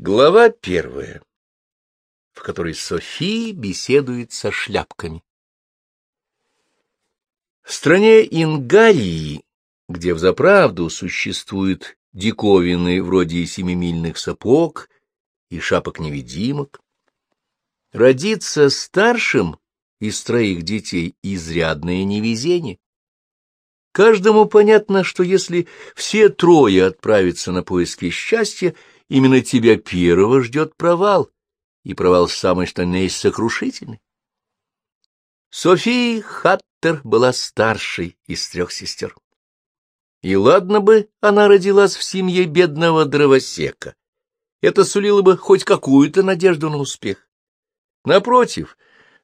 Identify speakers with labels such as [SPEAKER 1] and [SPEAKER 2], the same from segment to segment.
[SPEAKER 1] Глава первая, в которой София беседует со шляпками. В стране Ингарии, где взаправду существуют диковины вроде семимильных сапог и шапок-невидимок, родиться старшим из троих детей изрядное невезение. Каждому понятно, что если все трое отправятся на поиски счастья, именно тебя первого ждет провал, и провал самый что ни есть сокрушительный. София Хаттер была старшей из трех сестер. И ладно бы она родилась в семье бедного дровосека. Это сулило бы хоть какую-то надежду на успех. Напротив,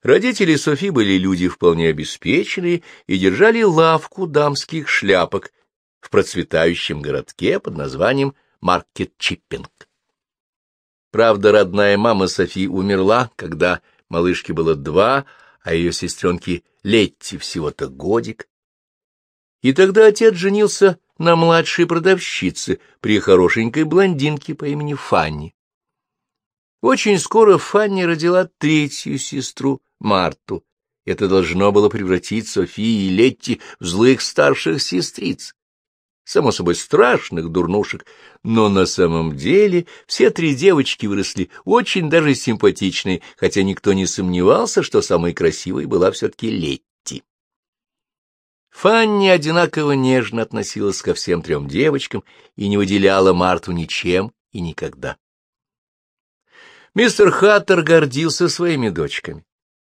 [SPEAKER 1] родители Софи были люди вполне обеспеченные и держали лавку дамских шляпок в процветающем городке под названием маркет-чиппинг. Правда, родная мама Софи умерла, когда малышке было два, а ее сестренке Летти всего-то годик. И тогда отец женился на младшей продавщице при хорошенькой блондинке по имени Фанни. Очень скоро Фанни родила третью сестру, Марту. Это должно было превратить Софии и Летти в злых старших сестриц само собой страшных дурнушек, но на самом деле все три девочки выросли очень даже симпатичные, хотя никто не сомневался, что самой красивой была все-таки Летти. Фанни одинаково нежно относилась ко всем трем девочкам и не выделяла Марту ничем и никогда. Мистер Хаттер гордился своими дочками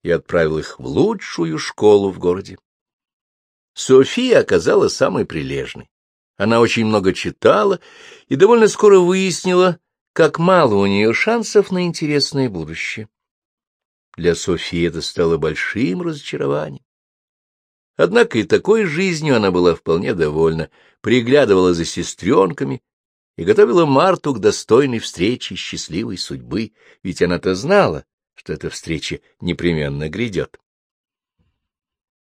[SPEAKER 1] и отправил их в лучшую школу в городе. София оказалась самой прилежной. Она очень много читала и довольно скоро выяснила, как мало у нее шансов на интересное будущее. Для Софии это стало большим разочарованием. Однако и такой жизнью она была вполне довольна, приглядывала за сестренками и готовила Марту к достойной встрече счастливой судьбы, ведь она-то знала, что эта встреча непременно грядет.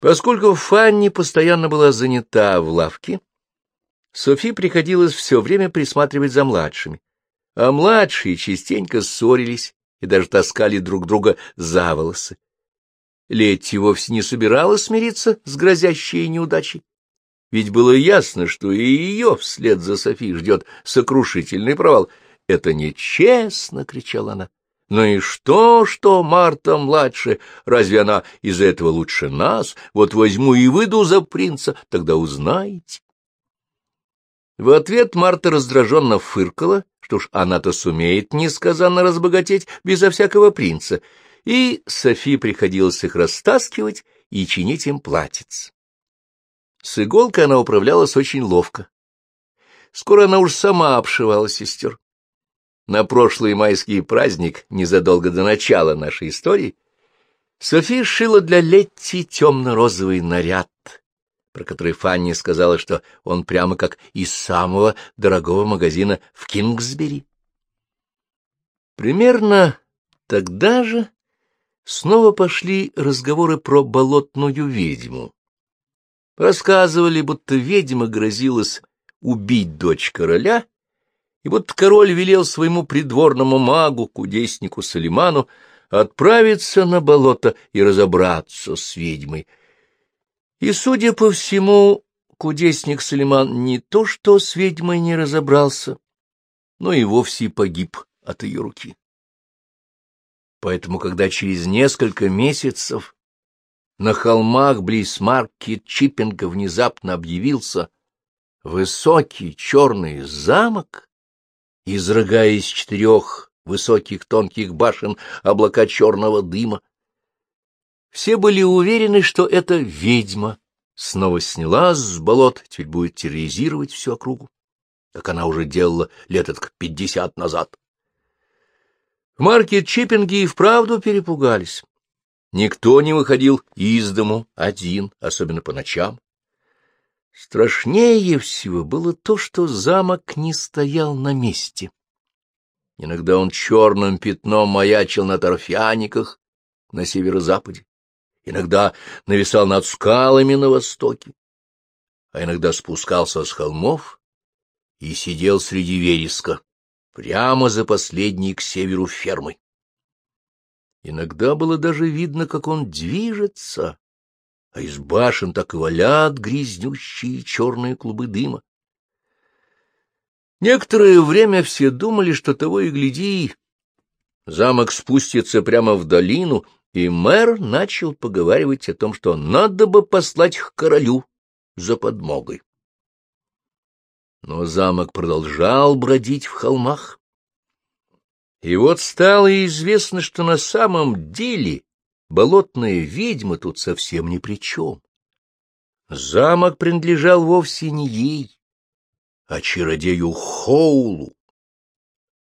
[SPEAKER 1] Поскольку Фанни постоянно была занята в лавке, Софи приходилось все время присматривать за младшими, а младшие частенько ссорились и даже таскали друг друга за волосы. Летти вовсе не собиралась смириться с грозящей неудачей, ведь было ясно, что и ее вслед за Софи ждет сокрушительный провал. «Это нечестно!» — кричала она. «Ну и что, что Марта младше? Разве она из-за этого лучше нас? Вот возьму и выйду за принца, тогда узнаете». В ответ Марта раздраженно фыркала, что ж она-то сумеет несказанно разбогатеть безо всякого принца, и Софи приходилось их растаскивать и чинить им платьиц. С иголкой она управлялась очень ловко. Скоро она уж сама обшивала сестер. На прошлый майский праздник, незадолго до начала нашей истории, София шила для Летти темно-розовый наряд, про который Фанни сказала, что он прямо как из самого дорогого магазина в Кингсбери. Примерно тогда же снова пошли разговоры про болотную ведьму. Рассказывали, будто ведьма грозилась убить дочь короля, и будто король велел своему придворному магу, кудеснику Салиману, отправиться на болото и разобраться с ведьмой — и, судя по всему, кудесник Салиман не то что с ведьмой не разобрался, но и вовсе погиб от ее руки. Поэтому, когда через несколько месяцев на холмах близ марки Чиппинга внезапно объявился высокий черный замок, изрыгая из четырех высоких тонких башен облака черного дыма, все были уверены, что эта ведьма снова снялась с болот, теперь будет терроризировать всю округу, как она уже делала лет к пятьдесят назад. В маркет-чиппинге и вправду перепугались. Никто не выходил из дому один, особенно по ночам. Страшнее всего было то, что замок не стоял на месте. Иногда он черным пятном маячил на торфяниках на северо-западе иногда нависал над скалами на востоке, а иногда спускался с холмов и сидел среди вереска, прямо за последней к северу фермой. Иногда было даже видно, как он движется, а из башен так и валят грязнющие черные клубы дыма. Некоторое время все думали, что того и гляди, замок спустится прямо в долину, и мэр начал поговаривать о том, что надо бы послать к королю за подмогой. Но замок продолжал бродить в холмах. И вот стало известно, что на самом деле болотная ведьма тут совсем ни при чем. Замок принадлежал вовсе не ей, а чародею Хоулу.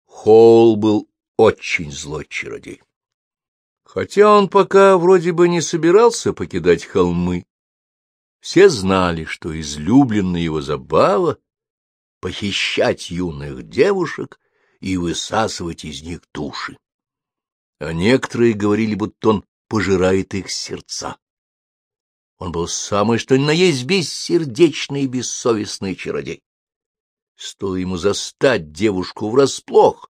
[SPEAKER 1] Хоул был очень злой чародей. Хотя он пока вроде бы не собирался покидать холмы, все знали, что излюбленная его забава — похищать юных девушек и высасывать из них души. А некоторые говорили, будто он пожирает их сердца. Он был самый что ни на есть бессердечный и бессовестный чародей. Стоило ему застать девушку врасплох,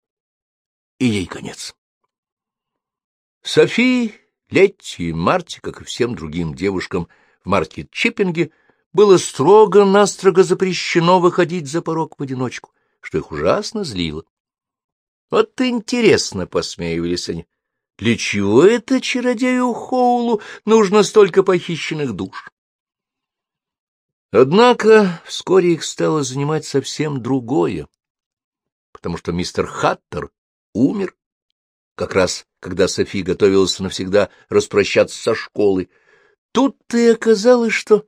[SPEAKER 1] и ей конец. Софии, Летти и Марте, как и всем другим девушкам в маркет-чиппинге, было строго-настрого запрещено выходить за порог в одиночку, что их ужасно злило. Вот интересно, — посмеивались они, — для чего это чародею Хоулу нужно столько похищенных душ? Однако вскоре их стало занимать совсем другое, потому что мистер Хаттер умер, как раз когда Софи готовилась навсегда распрощаться со школой. Тут-то и оказалось, что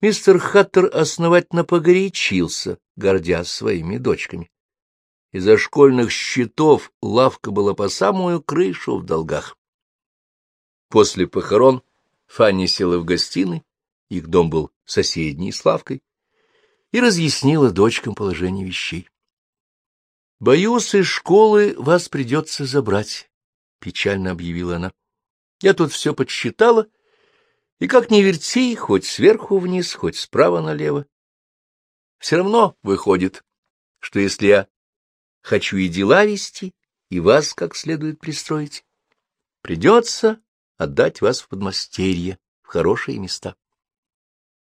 [SPEAKER 1] мистер Хаттер основательно погорячился, гордясь своими дочками. Из-за школьных счетов лавка была по самую крышу в долгах. После похорон Фанни села в гостиной, их дом был соседний с лавкой, и разъяснила дочкам положение вещей. — Боюсь, из школы вас придется забрать, — печально объявила она. — Я тут все подсчитала, и как ни верти, хоть сверху вниз, хоть справа налево. Все равно выходит, что если я Хочу и дела вести, и вас как следует пристроить. Придется отдать вас в подмастерье, в хорошие места.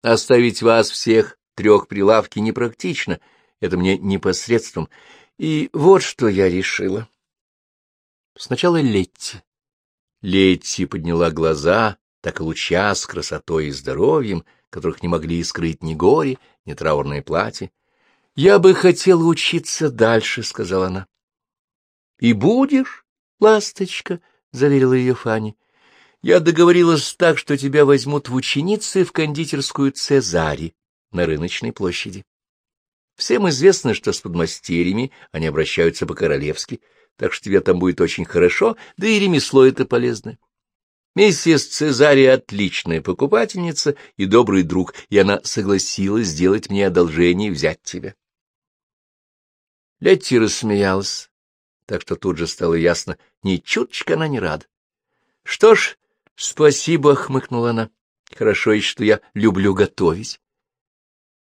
[SPEAKER 1] Оставить вас всех трех прилавки непрактично, это мне непосредством. И вот что я решила. Сначала Летти. Летти подняла глаза, так и луча с красотой и здоровьем, которых не могли скрыть ни горе, ни траурное платье. Я бы хотела учиться дальше, — сказала она. — И будешь, ласточка, — заверила ее Фанни. — Я договорилась так, что тебя возьмут в ученицы в кондитерскую Цезари на рыночной площади. Всем известно, что с подмастерьями они обращаются по-королевски, так что тебе там будет очень хорошо, да и ремесло это полезное. Миссис Цезари отличная покупательница и добрый друг, и она согласилась сделать мне одолжение и взять тебя. Летти рассмеялась, так что тут же стало ясно, ни чуточка она не рада. — Что ж, спасибо, — хмыкнула она. — Хорошо еще, что я люблю готовить.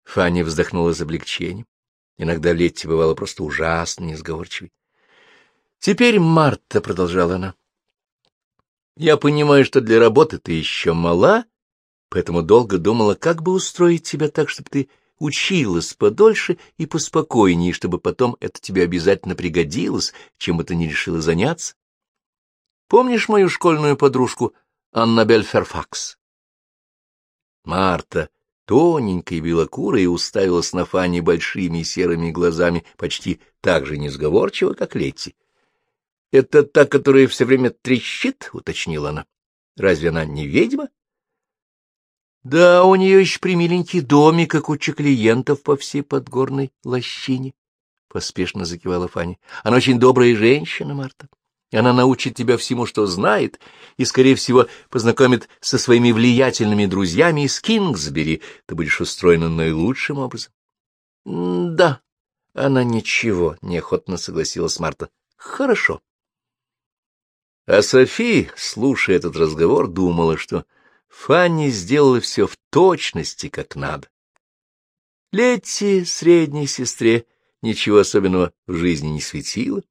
[SPEAKER 1] Фанни вздохнула с облегчением. Иногда Летти бывала просто ужасно несговорчивой. — Теперь Марта, — продолжала она. — Я понимаю, что для работы ты еще мала, поэтому долго думала, как бы устроить тебя так, чтобы ты училась подольше и поспокойнее, чтобы потом это тебе обязательно пригодилось, чем бы ты ни решила заняться. Помнишь мою школьную подружку Аннабель Ферфакс? Марта, тоненькая и белокурая, уставилась на Фанни большими серыми глазами, почти так же несговорчиво, как Летти. — Это та, которая все время трещит? — уточнила она. — Разве она не ведьма? Да, у нее еще примиленький домик, как у клиентов по всей подгорной лощине, — поспешно закивала Фанни. Она очень добрая женщина, Марта. Она научит тебя всему, что знает, и, скорее всего, познакомит со своими влиятельными друзьями из Кингсбери. Ты будешь устроена наилучшим образом. — Да, она ничего, — неохотно согласилась Марта. — Хорошо. А Софи, слушая этот разговор, думала, что Фанни сделала все в точности, как надо. Летти, средней сестре, ничего особенного в жизни не светило.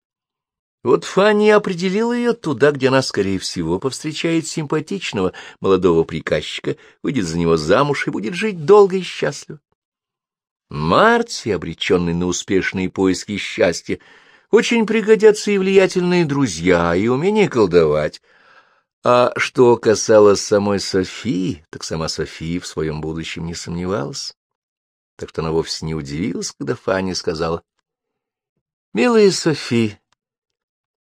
[SPEAKER 1] Вот Фанни определила ее туда, где она, скорее всего, повстречает симпатичного молодого приказчика, выйдет за него замуж и будет жить долго и счастливо. Марти, обреченный на успешные поиски счастья, очень пригодятся и влиятельные друзья, и умение колдовать. А что касалось самой Софии, так сама София в своем будущем не сомневалась. Так что она вовсе не удивилась, когда Фанни сказала, «Милая София,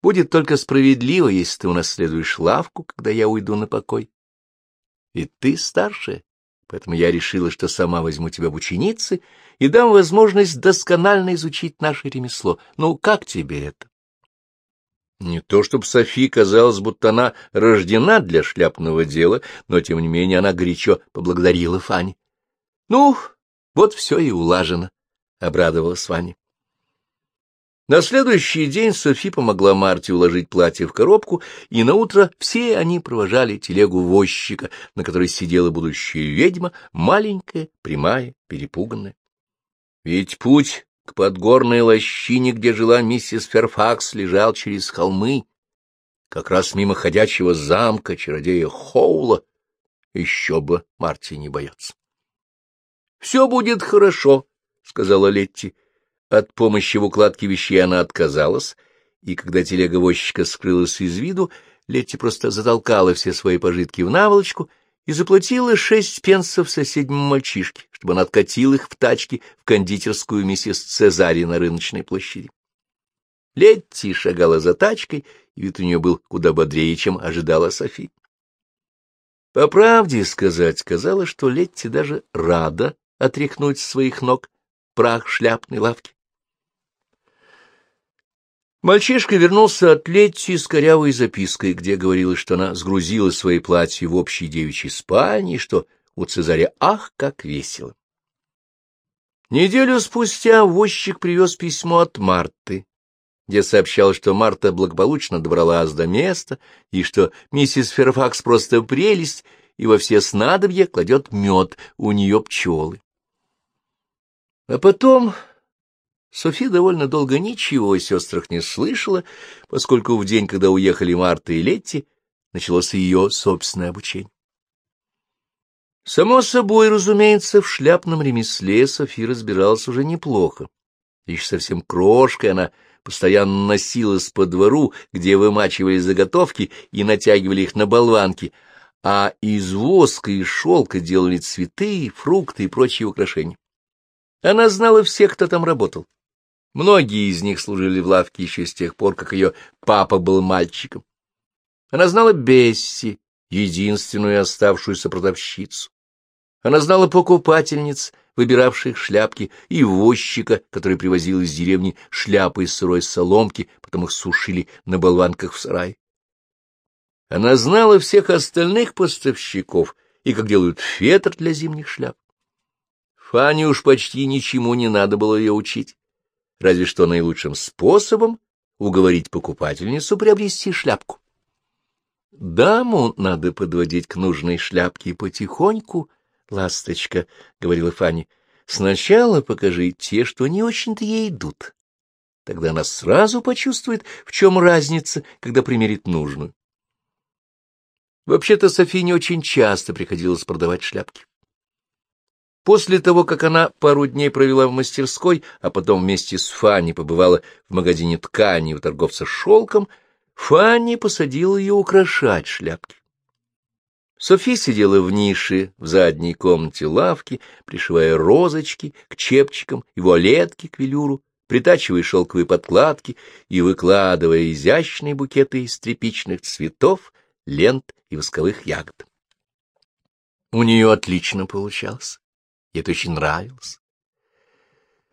[SPEAKER 1] Будет только справедливо, если ты унаследуешь лавку, когда я уйду на покой. И ты старшая, поэтому я решила, что сама возьму тебя в ученицы и дам возможность досконально изучить наше ремесло. Ну, как тебе это? Не то чтобы Софи казалось, будто она рождена для шляпного дела, но, тем не менее, она горячо поблагодарила Фани. — Ну, вот все и улажено, — обрадовалась Фаня. На следующий день Софи помогла Марте уложить платье в коробку, и наутро все они провожали телегу возчика, на которой сидела будущая ведьма, маленькая, прямая, перепуганная. Ведь путь к подгорной лощине, где жила миссис Ферфакс, лежал через холмы, как раз мимо ходячего замка чародея Хоула. Еще бы Марте не бояться. — Все будет хорошо, — сказала Летти. От помощи в укладке вещей она отказалась, и когда телега возчика скрылась из виду, Летти просто затолкала все свои пожитки в наволочку и заплатила шесть пенсов соседнему мальчишке, чтобы он откатил их в тачке в кондитерскую миссис Цезари на рыночной площади. Летти шагала за тачкой, и вид у нее был куда бодрее, чем ожидала Софи. По правде сказать, казалось, что Летти даже рада отряхнуть своих ног прах шляпной лавки. Мальчишка вернулся от Летти с корявой запиской, где говорилось, что она сгрузила свои платья в общей девичьей спальне, что у Цезаря ах, как весело. Неделю спустя возчик привез письмо от Марты, где сообщал, что Марта благополучно добралась до места, и что миссис Ферфакс просто прелесть, и во все снадобья кладет мед, у нее пчелы. А потом Софи довольно долго ничего о сестрах не слышала, поскольку в день, когда уехали Марта и Летти, началось ее собственное обучение. Само собой, разумеется, в шляпном ремесле Софи разбиралась уже неплохо. Еще совсем крошкой она постоянно носилась по двору, где вымачивали заготовки и натягивали их на болванки, а из воска и шелка делали цветы, фрукты и прочие украшения. Она знала всех, кто там работал. Многие из них служили в лавке еще с тех пор, как ее папа был мальчиком. Она знала Бесси, единственную оставшуюся продавщицу. Она знала покупательниц, выбиравших шляпки, и возчика, который привозил из деревни шляпы из сырой соломки, потом их сушили на болванках в сарае. Она знала всех остальных поставщиков и как делают фетр для зимних шляп. Фане уж почти ничему не надо было ее учить разве что наилучшим способом уговорить покупательницу приобрести шляпку. «Даму надо подводить к нужной шляпке потихоньку, ласточка», — говорила Фанни. «Сначала покажи те, что не очень-то ей идут. Тогда она сразу почувствует, в чем разница, когда примерит нужную». Вообще-то Софи не очень часто приходилось продавать шляпки. После того, как она пару дней провела в мастерской, а потом вместе с Фанни побывала в магазине ткани у торговца шелком, Фанни посадила ее украшать шляпки. Софи сидела в нише в задней комнате лавки, пришивая розочки к чепчикам и вуалетки к велюру, притачивая шелковые подкладки и выкладывая изящные букеты из тряпичных цветов, лент и восковых ягод. У нее отлично получалось. Ей это очень нравилось.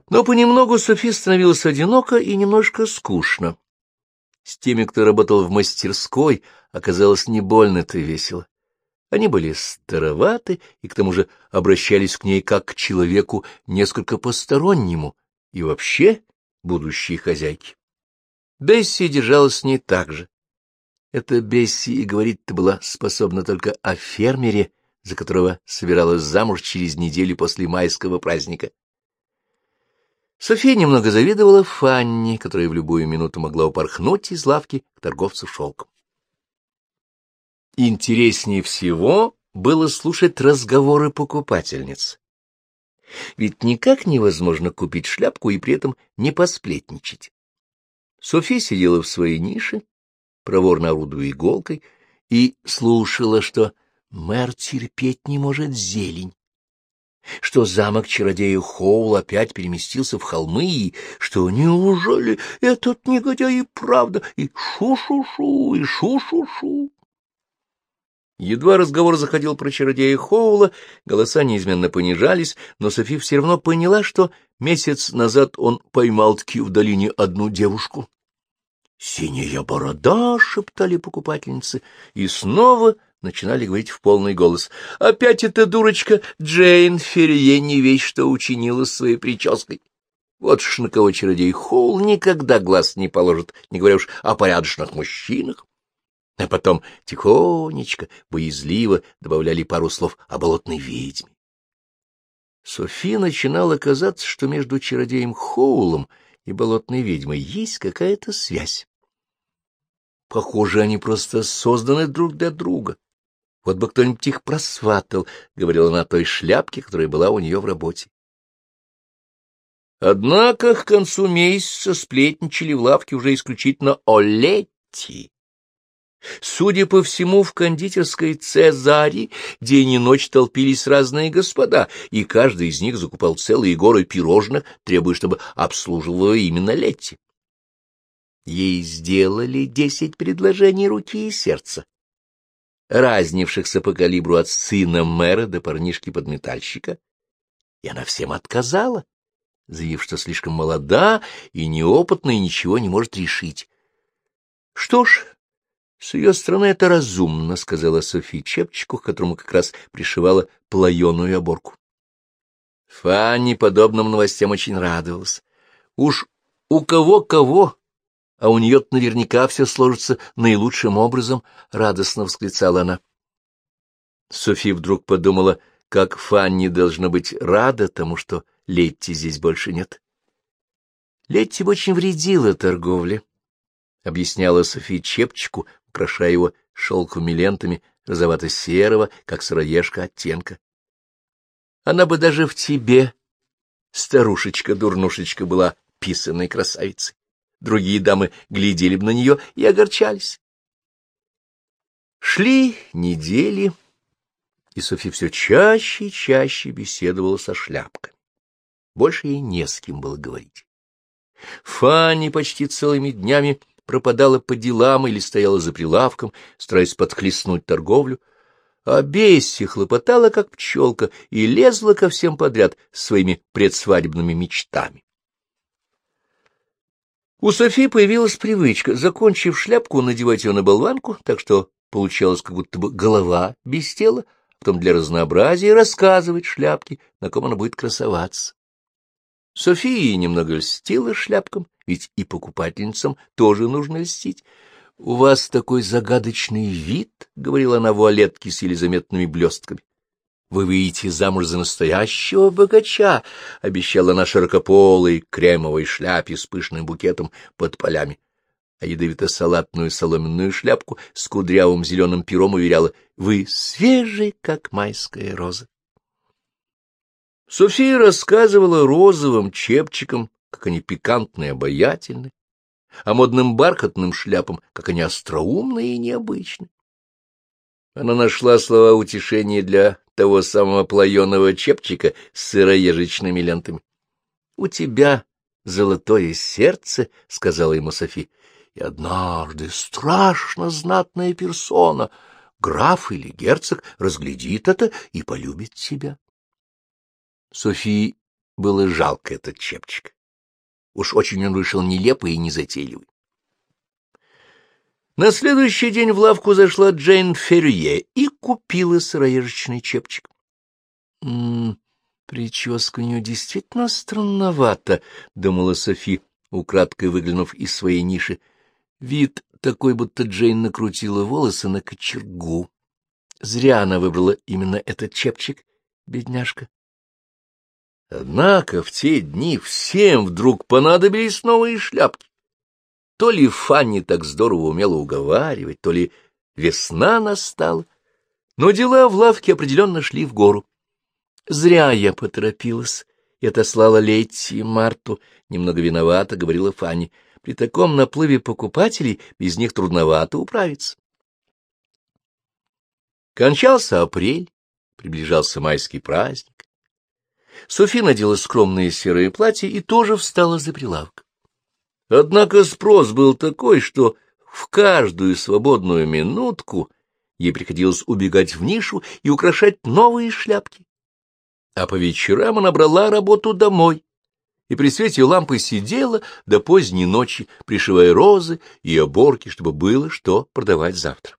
[SPEAKER 1] Но понемногу Софи становилась одиноко и немножко скучно. С теми, кто работал в мастерской, оказалось не больно-то весело. Они были староваты и к тому же обращались к ней как к человеку несколько постороннему и вообще будущей хозяйки. Бесси держалась с ней так же. Эта Бесси и говорить-то была способна только о фермере, за которого собиралась замуж через неделю после майского праздника. София немного завидовала Фанни, которая в любую минуту могла упорхнуть из лавки к торговцу шелком. Интереснее всего было слушать разговоры покупательниц. Ведь никак невозможно купить шляпку и при этом не посплетничать. София сидела в своей нише, проворно орудуя иголкой, и слушала, что мэр терпеть не может зелень, что замок чародея Хоул опять переместился в холмы, и что неужели этот негодяй и правда, и шу-шу-шу, и шу-шу-шу. Едва разговор заходил про чародея Хоула, голоса неизменно понижались, но Софи все равно поняла, что месяц назад он поймал-таки в долине одну девушку. «Синяя борода!» — шептали покупательницы, и снова начинали говорить в полный голос. «Опять эта дурочка Джейн Ферье не весь что учинила своей прической. Вот ж на кого чародей Хоул никогда глаз не положит, не говоря уж о порядочных мужчинах». А потом тихонечко, боязливо добавляли пару слов о болотной ведьме. Софи начинала казаться, что между чародеем Хоулом и болотной ведьмой есть какая-то связь. Похоже, они просто созданы друг для друга. Вот бы кто-нибудь их просватал, — говорила она той шляпке, которая была у нее в работе. Однако к концу месяца сплетничали в лавке уже исключительно о Летти. Судя по всему, в кондитерской Цезаре день и ночь толпились разные господа, и каждый из них закупал целые горы пирожных, требуя, чтобы обслуживала именно Летти. Ей сделали десять предложений руки и сердца, разнившихся по калибру от сына мэра до парнишки-подметальщика, и она всем отказала, заявив, что слишком молода и неопытна и ничего не может решить. Что ж, с ее стороны это разумно, — сказала София Чепчику, к которому как раз пришивала плаеную оборку. Фанни подобным новостям очень радовалась. Уж у кого-кого, а у нее наверняка все сложится наилучшим образом, — радостно восклицала она. София вдруг подумала, как Фанни должна быть рада тому, что Летти здесь больше нет. Летти очень вредила торговле, — объясняла София Чепчику, украшая его шелковыми лентами розовато-серого, как сыроежка оттенка. Она бы даже в тебе, старушечка-дурнушечка, была писанной красавицей. Другие дамы глядели бы на нее и огорчались. Шли недели, и Софи все чаще и чаще беседовала со шляпками. Больше ей не с кем было говорить. Фанни почти целыми днями пропадала по делам или стояла за прилавком, стараясь подхлестнуть торговлю, а Бесси хлопотала, как пчелка, и лезла ко всем подряд своими предсвадебными мечтами. У Софии появилась привычка, закончив шляпку, надевать ее на болванку, так что получалось, как будто бы голова без тела, потом для разнообразия рассказывать шляпке, на ком она будет красоваться. София немного льстила шляпкам, ведь и покупательницам тоже нужно льстить. — У вас такой загадочный вид, — говорила она вуалетке с еле заметными блестками. — Вы выйдете замуж за настоящего богача, — обещала она широкополой кремовой шляпе с пышным букетом под полями. А ядовито-салатную соломенную шляпку с кудрявым зеленым пером уверяла, — Вы свежий, как майская роза. София рассказывала розовым чепчикам, как они пикантны и обаятельны, а модным бархатным шляпам, как они остроумны и необычны. Она нашла слова утешения для того самого плаеного чепчика с сыроежечными лентами. — У тебя золотое сердце, — сказала ему Софи, — и однажды страшно знатная персона, граф или герцог, разглядит это и полюбит тебя. Софии было жалко этот чепчик. Уж очень он вышел нелепый и незатейливый. На следующий день в лавку зашла Джейн Ферье и купила сыроежечный чепчик. «М -м, прическа у нее действительно странновата», — думала Софи, украдкой выглянув из своей ниши. Вид такой, будто Джейн накрутила волосы на кочергу. Зря она выбрала именно этот чепчик, бедняжка. Однако в те дни всем вдруг понадобились новые шляпки. То ли Фанни так здорово умела уговаривать, то ли весна настала, но дела в лавке определенно шли в гору. Зря я поторопилась и отослала Летти и Марту. Немного виновата, говорила Фанни. При таком наплыве покупателей без них трудновато управиться. Кончался апрель, приближался майский праздник. Софи надела скромное серое платье и тоже встала за прилавок. Однако спрос был такой, что в каждую свободную минутку ей приходилось убегать в нишу и украшать новые шляпки. А по вечерам она брала работу домой и при свете лампы сидела до поздней ночи, пришивая розы и оборки, чтобы было что продавать завтра.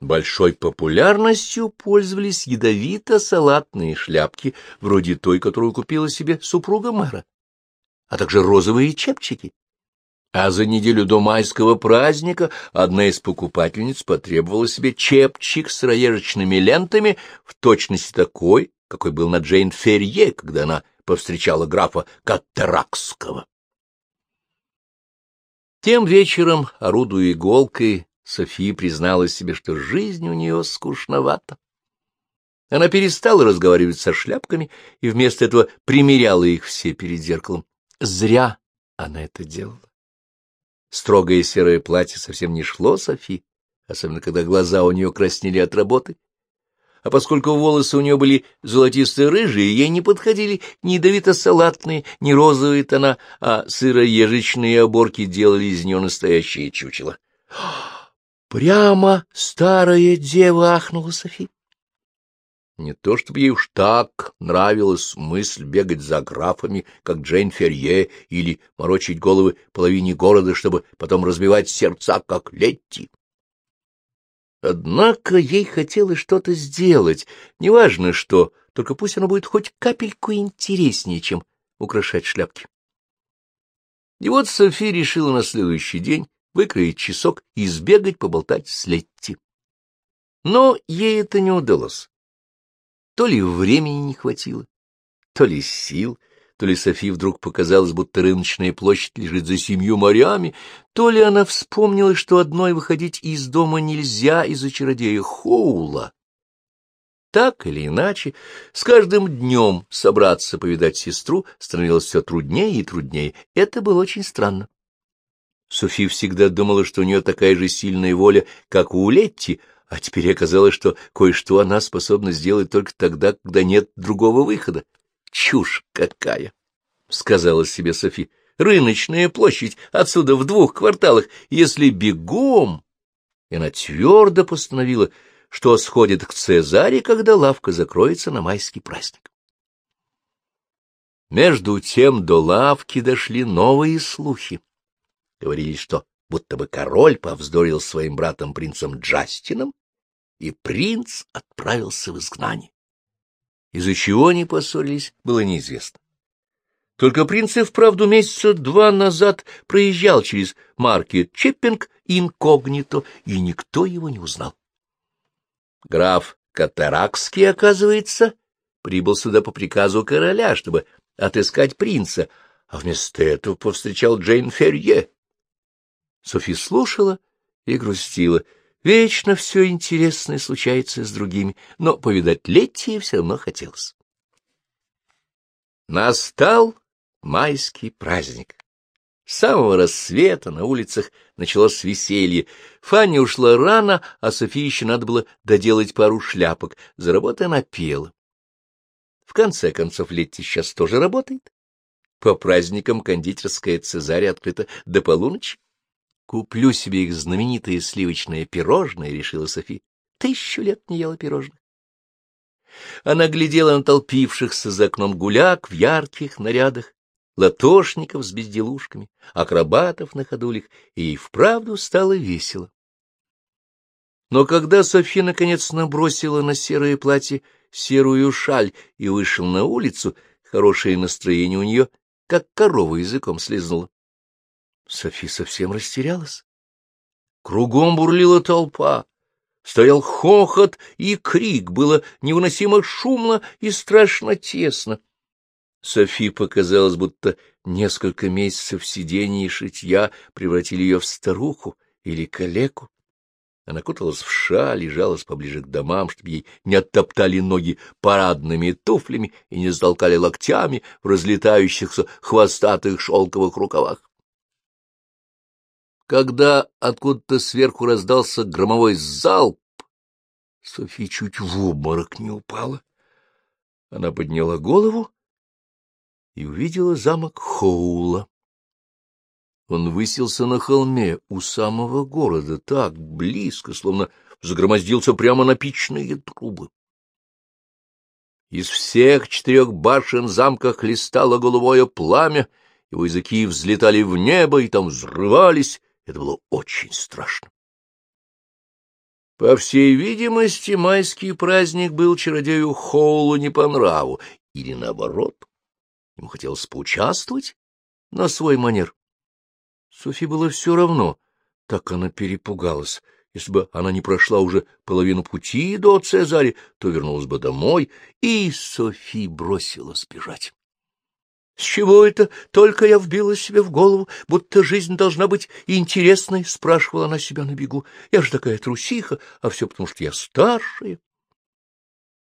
[SPEAKER 1] Большой популярностью пользовались ядовито-салатные шляпки, вроде той, которую купила себе супруга мэра, а также розовые чепчики. А за неделю до майского праздника одна из покупательниц потребовала себе чепчик с роежечными лентами в точности такой, какой был на Джейн Ферье, когда она повстречала графа Каттеракского. Тем вечером, орудуя иголкой, София призналась себе, что жизнь у нее скучновата. Она перестала разговаривать со шляпками и вместо этого примеряла их все перед зеркалом. Зря она это делала. Строгое серое платье совсем не шло Софи, особенно когда глаза у нее краснели от работы. А поскольку волосы у нее были золотисто-рыжие, ей не подходили ни ядовито-салатные, ни розовые тона, а сыроежечные оборки делали из нее настоящее чучело. Прямо старая дева ахнула Софи. Не то чтобы ей уж так нравилась мысль бегать за графами, как Джейн Ферье, или морочить головы половине города, чтобы потом разбивать сердца, как Летти. Однако ей хотелось что-то сделать, неважно что, только пусть оно будет хоть капельку интереснее, чем украшать шляпки. И вот Софи решила на следующий день выкроить часок и сбегать поболтать с Летти. Но ей это не удалось. То ли времени не хватило, то ли сил, то ли Софи вдруг показалось, будто рыночная площадь лежит за семью морями, то ли она вспомнила, что одной выходить из дома нельзя из-за чародея Хоула. Так или иначе, с каждым днем собраться повидать сестру становилось все труднее и труднее. Это было очень странно. Софи всегда думала, что у нее такая же сильная воля, как у Летти, а теперь оказалось, что кое-что она способна сделать только тогда, когда нет другого выхода. Чушь какая! — сказала себе Софи. — Рыночная площадь отсюда в двух кварталах, если бегом... И она твердо постановила, что сходит к Цезаре, когда лавка закроется на майский праздник. Между тем до лавки дошли новые слухи. Говорили, что будто бы король повздорил своим братом принцем Джастином, и принц отправился в изгнание. Из-за чего они поссорились, было неизвестно. Только принц и вправду месяца два назад проезжал через маркет Чиппинг инкогнито, и никто его не узнал. Граф Катаракский, оказывается, прибыл сюда по приказу короля, чтобы отыскать принца, а вместо этого повстречал Джейн Ферье, Софи слушала и грустила. Вечно все интересное случается с другими, но повидать Летти все равно хотелось. Настал майский праздник. С самого рассвета на улицах началось веселье. Фанни ушла рано, а Софии еще надо было доделать пару шляпок. За работой она пела. В конце концов, Летти сейчас тоже работает. По праздникам кондитерская Цезаря открыта до полуночи. Куплю себе их знаменитое сливочное пирожное, — решила Софи. Тысячу лет не ела пирожных. Она глядела на толпившихся за окном гуляк в ярких нарядах, латошников с безделушками, акробатов на ходулях, и ей вправду стало весело. Но когда Софи наконец набросила на серое платье серую шаль и вышел на улицу, хорошее настроение у нее, как корова языком слезнула. Софи совсем растерялась. Кругом бурлила толпа. Стоял хохот и крик, было невыносимо шумно и страшно тесно. Софи показалось, будто несколько месяцев сидения и шитья превратили ее в старуху или калеку. Она куталась в шаль и поближе к домам, чтобы ей не оттоптали ноги парадными туфлями и не затолкали локтями в разлетающихся хвостатых шелковых рукавах. Когда откуда-то сверху раздался громовой залп, София чуть в обморок не упала. Она подняла голову и увидела замок Хоула. Он высился на холме у самого города, так близко, словно загромоздился прямо на печные трубы. Из всех четырех башен замка хлестало голубое пламя, его языки взлетали в небо и там взрывались, это было очень страшно. По всей видимости, майский праздник был чародею Хоулу не по нраву, или наоборот. Ему хотелось поучаствовать на свой манер. Софи было все равно, так она перепугалась. Если бы она не прошла уже половину пути до Цезаря, то вернулась бы домой, и Софи бросилась бежать. С чего это только я вбила себе в голову, будто жизнь должна быть интересной, — спрашивала она себя на бегу. Я же такая трусиха, а все потому, что я старшая.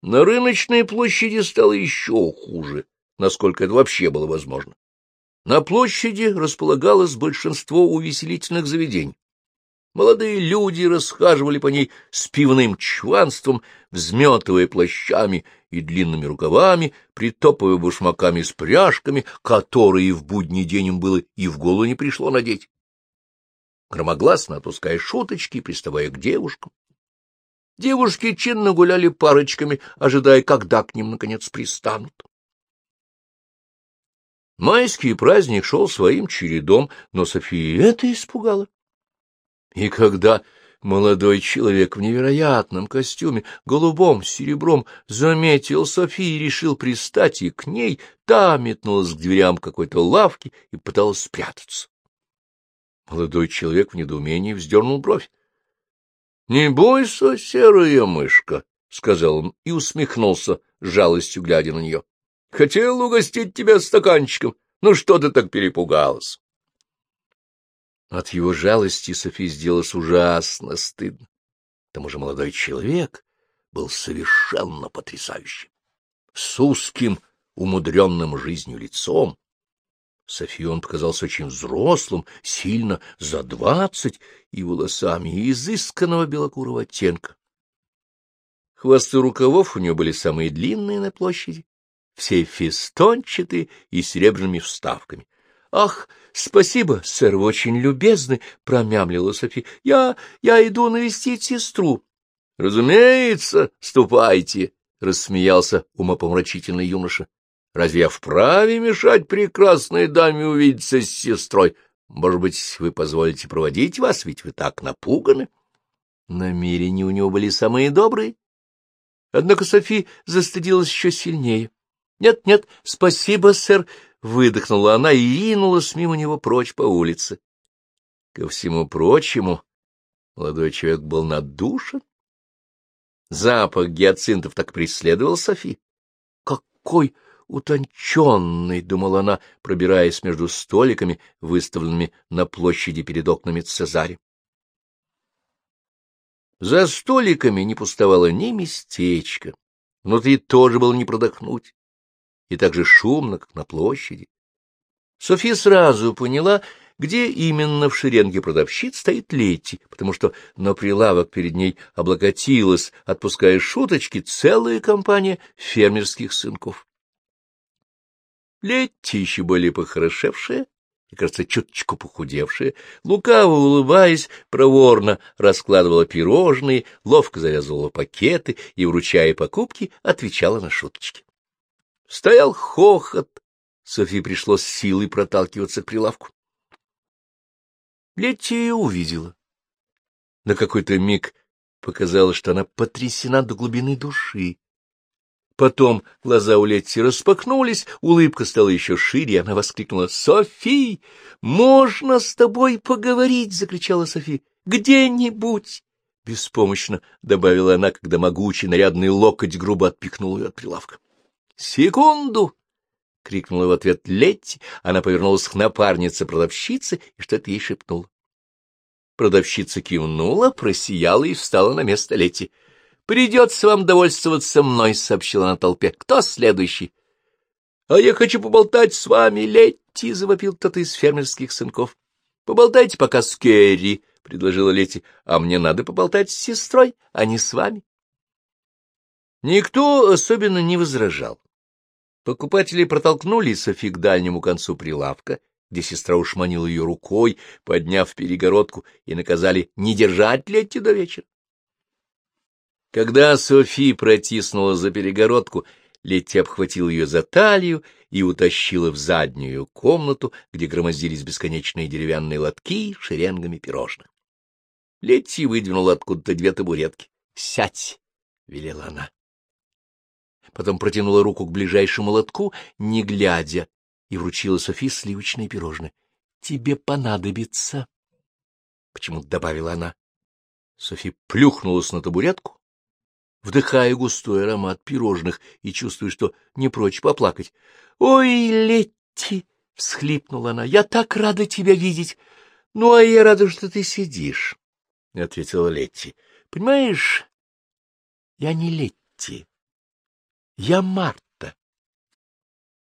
[SPEAKER 1] На рыночной площади стало еще хуже, насколько это вообще было возможно. На площади располагалось большинство увеселительных заведений. Молодые люди расхаживали по ней с пивным чванством, взметывая плащами и длинными рукавами, притопывая башмаками с пряжками, которые в будний день им было и в голову не пришло надеть. Громогласно отпуская шуточки приставая к девушкам. Девушки чинно гуляли парочками, ожидая, когда к ним, наконец, пристанут. Майский праздник шел своим чередом, но София это испугала. И когда молодой человек в невероятном костюме, голубом, серебром, заметил Софии и решил пристать и к ней, та метнулась к дверям какой-то лавки и пыталась спрятаться. Молодой человек в недоумении вздернул бровь. — Не бойся, серая мышка, — сказал он и усмехнулся, жалостью глядя на нее. — Хотел угостить тебя стаканчиком. Ну что ты так перепугалась? От его жалости Софи сделалось ужасно стыдно. К тому же молодой человек был совершенно потрясающим. С узким, умудренным жизнью лицом. Софи он показался очень взрослым, сильно за двадцать, и волосами изысканного белокурого оттенка. Хвосты рукавов у него были самые длинные на площади, все фестончатые и серебряными вставками. — Ах, спасибо, сэр, вы очень любезны, — промямлила Софи. — Я... я иду навестить сестру. — Разумеется, ступайте, — рассмеялся умопомрачительный юноша. — Разве я вправе мешать прекрасной даме увидеться с сестрой? Может быть, вы позволите проводить вас, ведь вы так напуганы? Намерения у него были самые добрые. Однако Софи застыдилась еще сильнее. Нет, нет, спасибо, сэр, — выдохнула она и ринулась мимо него прочь по улице. Ко всему прочему, молодой человек был надушен. Запах гиацинтов так преследовал Софи. Какой утонченный, — думала она, пробираясь между столиками, выставленными на площади перед окнами Цезаря. За столиками не пустовало ни местечко, внутри тоже было не продохнуть и так же шумно, как на площади. София сразу поняла, где именно в шеренге продавщиц стоит Летти, потому что на прилавок перед ней облокотилась, отпуская шуточки, целая компания фермерских сынков. Летти еще более похорошевшая и, кажется, чуточку похудевшая, лукаво улыбаясь, проворно раскладывала пирожные, ловко завязывала пакеты и, вручая покупки, отвечала на шуточки. Стоял хохот. Софи пришлось силой проталкиваться к прилавку. Летти увидела. На какой-то миг показалось, что она потрясена до глубины души. Потом глаза у Летти распахнулись, улыбка стала еще шире, и она воскликнула «Софи, можно с тобой поговорить?» — закричала Софи. «Где-нибудь!» — беспомощно добавила она, когда могучий нарядный локоть грубо отпихнул ее от прилавка. Секунду! — крикнула в ответ Летти. Она повернулась к напарнице продавщицы и что-то ей шепнула. Продавщица кивнула, просияла и встала на место Летти. — Придется вам довольствоваться мной, — сообщила она толпе. — Кто следующий? — А я хочу поболтать с вами, Летти, — завопил кто-то из фермерских сынков. — Поболтайте пока с Керри, — предложила Летти. — А мне надо поболтать с сестрой, а не с вами. Никто особенно не возражал. Покупатели протолкнули Софи к дальнему концу прилавка, где сестра ушманила ее рукой, подняв перегородку, и наказали не держать Летти до вечера. Когда Софи протиснула за перегородку, Летти обхватил ее за талию и утащила в заднюю комнату, где громоздились бесконечные деревянные лотки шеренгами пирожных. Летти выдвинула откуда-то две табуретки. — Сядь! — велела она. Потом протянула руку к ближайшему лотку, не глядя, и вручила Софи сливочные пирожные. — Тебе понадобится, — почему-то добавила она. Софи плюхнулась на табуретку, вдыхая густой аромат пирожных и чувствуя, что не прочь поплакать. — Ой, Летти! — всхлипнула она. — Я так рада тебя видеть! Ну, а я рада, что ты сидишь, — ответила Летти. — Понимаешь, я не Летти, я Март.